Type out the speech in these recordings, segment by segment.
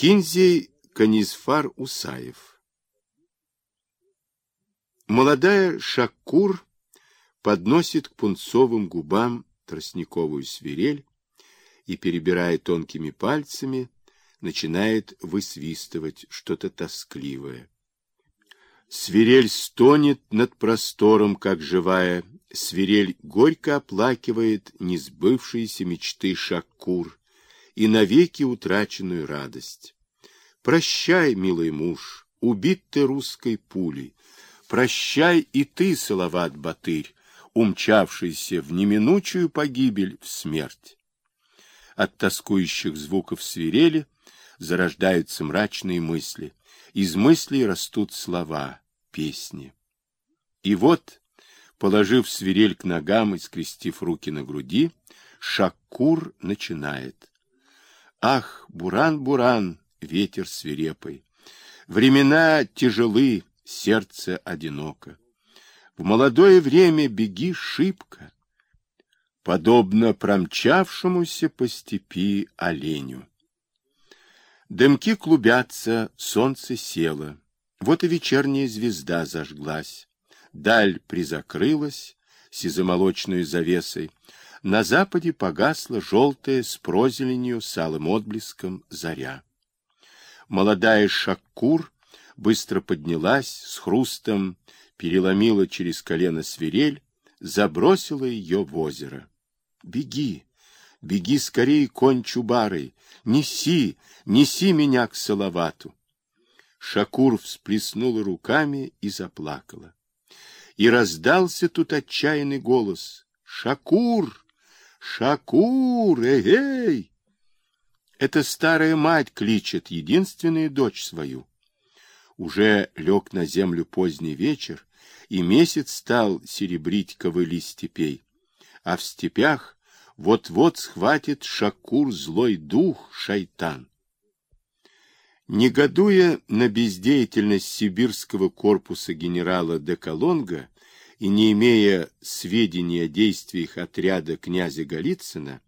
Кинзей Канизфар Усаев. Молодая Шакур подносит к пунцовым губам тростниковую свирель и, перебирая тонкими пальцами, начинает высвистывать что-то тоскливое. Свирель стонет над простором, как живая, свирель горько оплакивает несбывшиеся мечты Шакур и навеки утраченную радость. Прощай, милый муж, убит ты русской пулей, прощай и ты, Салават Батырь, умчавшийся в неминучую погибель в смерть. От тоскующих звуков свирели зарождаются мрачные мысли. Из мыслей растут слова, песни. И вот, положив свирель к ногам и скрестив руки на груди, Шакур начинает. Ах, Буран-Буран, ветер свирепый, времена тяжелы, сердце одиноко. В молодое время беги шибко, подобно промчавшемуся по степи оленю. Дымки клубятся, солнце село. Вот и вечерняя звезда зажглась. Даль призакрылась сизомолочной завесой. На западе погасла желтая с прозеленью с отблеском заря. Молодая Шаккур быстро поднялась, с хрустом переломила через колено свирель, забросила ее в озеро. Беги, беги скорее, конь чубарый, неси, неси меня к Салавату. Шакур всплеснула руками и заплакала. И раздался тут отчаянный голос. «Шакур! Шакур! Эгей!» Это старая мать кличет единственную дочь свою. Уже лег на землю поздний вечер, и месяц стал серебрить ковыли степей а в степях вот-вот схватит Шакур злой дух шайтан. Негодуя на бездеятельность сибирского корпуса генерала Деколонга и не имея сведений о действиях отряда князя Голицына,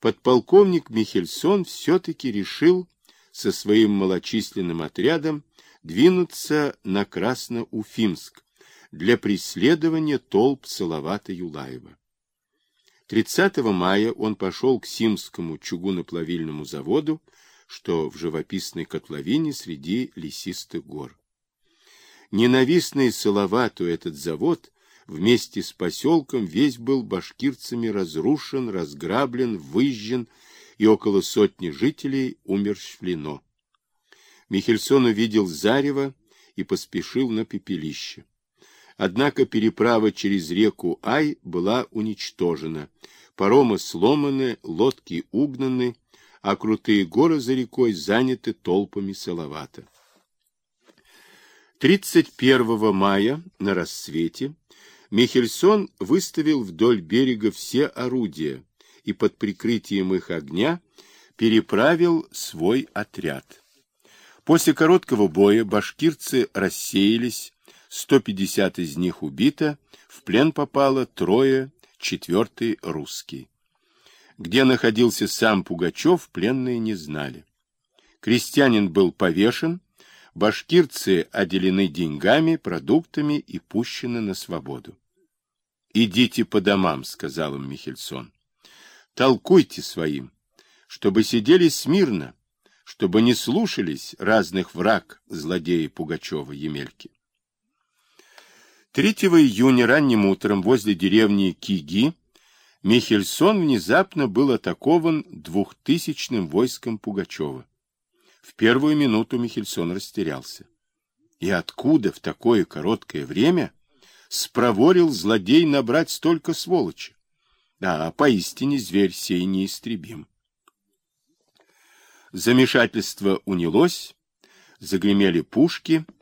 подполковник Михельсон все-таки решил со своим малочисленным отрядом двинуться на Красноуфимск для преследования толп Салавата Юлаева. 30 мая он пошел к Симскому чугуноплавильному заводу, что в живописной котловине среди лесистых гор. Ненавистный Салавату этот завод вместе с поселком весь был башкирцами разрушен, разграблен, выжжен, и около сотни жителей умерщвлено. Михельсон увидел зарево и поспешил на пепелище. Однако переправа через реку Ай была уничтожена, паромы сломаны, лодки угнаны, а крутые горы за рекой заняты толпами салавата. 31 мая на рассвете Михельсон выставил вдоль берега все орудия и под прикрытием их огня переправил свой отряд. После короткого боя башкирцы рассеялись, 150 из них убито, в плен попало трое, четвертый русский. Где находился сам Пугачев, пленные не знали. Крестьянин был повешен, башкирцы отделены деньгами, продуктами и пущены на свободу. «Идите по домам», — сказал им Михельсон. «Толкуйте своим, чтобы сидели смирно, чтобы не слушались разных враг злодеи Пугачева Емельки». 3 июня ранним утром возле деревни Киги Михельсон внезапно был атакован двухтысячным войском Пугачева. В первую минуту Михельсон растерялся. И откуда в такое короткое время спроворил злодей набрать столько сволочи? Да, поистине зверь сей неистребим. Замешательство унялось, загремели пушки —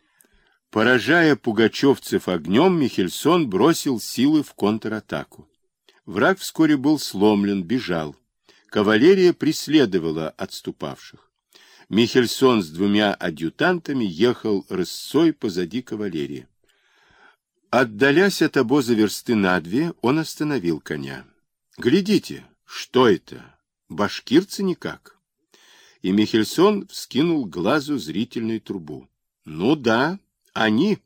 Поражая пугачевцев огнем, Михельсон бросил силы в контратаку. Враг вскоре был сломлен, бежал. Кавалерия преследовала отступавших. Михельсон с двумя адъютантами ехал рысцой позади кавалерии. Отдалясь от обоза версты на две, он остановил коня. «Глядите, что это? Башкирцы никак!» и Михельсон вскинул глазу зрительную трубу. Ну да, они.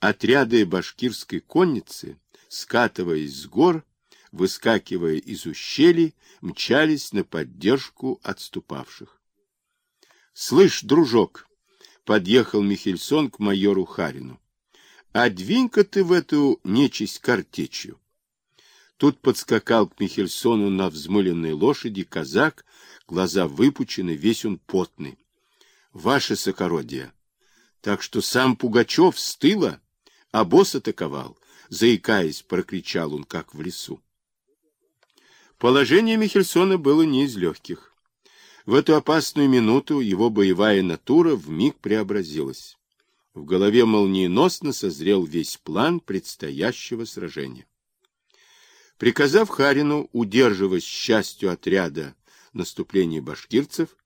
Отряды башкирской конницы, скатываясь с гор, выскакивая из ущелий, мчались на поддержку отступавших. — Слышь, дружок, — подъехал Михельсон к майору Харину, — а двинь-ка ты в эту нечисть картечью. Тут подскакал к Михельсону на взмыленной лошади казак, глаза выпучены, весь он потный. — Ваше сокородие! Так что сам Пугачев с тыла, а босс атаковал, заикаясь, прокричал он, как в лесу. Положение Михельсона было не из легких. В эту опасную минуту его боевая натура вмиг преобразилась. В голове молниеносно созрел весь план предстоящего сражения. Приказав Харину удерживать счастью отряда наступления башкирцев,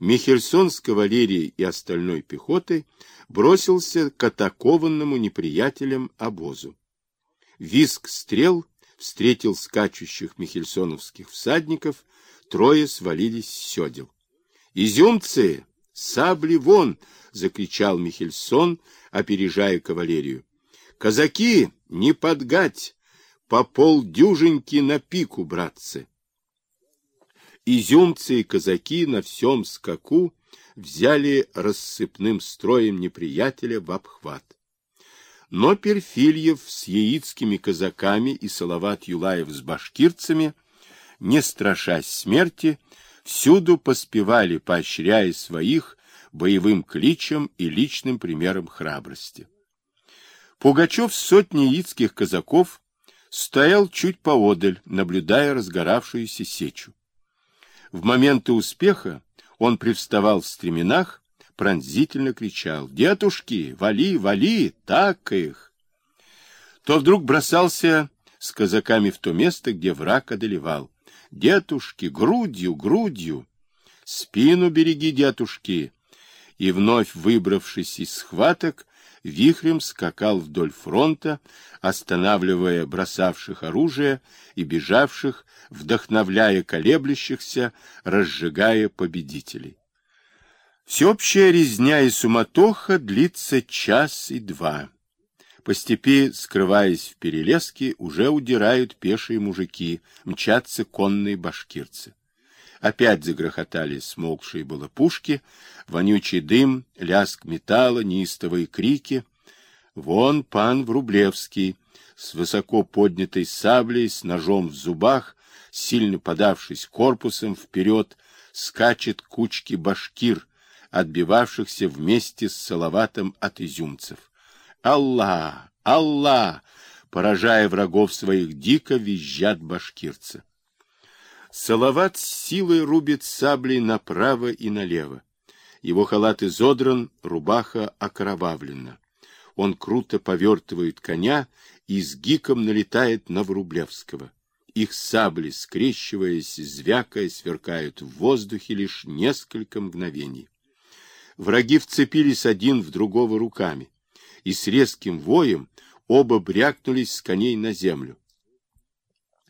Михельсон с кавалерией и остальной пехотой бросился к атакованному неприятелям обозу. Виск стрел встретил скачущих михельсоновских всадников, трое свалились с седел. «Изюмцы! Сабли вон!» — закричал Михельсон, опережая кавалерию. «Казаки, не подгать! По полдюжинки на пику, братцы!» Изюмцы и казаки на всем скаку взяли рассыпным строем неприятеля в обхват. Но Перфильев с яицкими казаками и Салават Юлаев с башкирцами, не страшась смерти, всюду поспевали, поощряя своих боевым кличем и личным примером храбрости. Пугачев с сотней яицких казаков стоял чуть поодаль, наблюдая разгоравшуюся сечу. В моменты успеха он привставал в стременах пронзительно кричал «Дедушки, вали, вали, так их!» То вдруг бросался с казаками в то место, где враг одолевал. «Дедушки, грудью, грудью! Спину береги, дедушки!» И вновь выбравшись из схваток, вихрем скакал вдоль фронта, останавливая бросавших оружие и бежавших, вдохновляя колеблющихся, разжигая победителей. Всеобщая резня и суматоха длится час и два. По степи, скрываясь в перелеске, уже удирают пешие мужики, мчатся конные башкирцы. Опять загрохотали смолкшие было пушки, вонючий дым, лязг металла, неистовые крики. Вон пан Врублевский с высоко поднятой саблей, с ножом в зубах, сильно подавшись корпусом вперед, скачет кучки башкир, отбивавшихся вместе с Салаватом от изюмцев. «Аллах! Аллах!» Поражая врагов своих, дико визжат башкирцы. Салават с силой рубит саблей направо и налево. Его халат изодран, рубаха окровавлена. Он круто повертывает коня и с гиком налетает на Врублевского. Их сабли, скрещиваясь, звякая, сверкают в воздухе лишь несколько мгновений. Враги вцепились один в другого руками, и с резким воем оба брякнулись с коней на землю.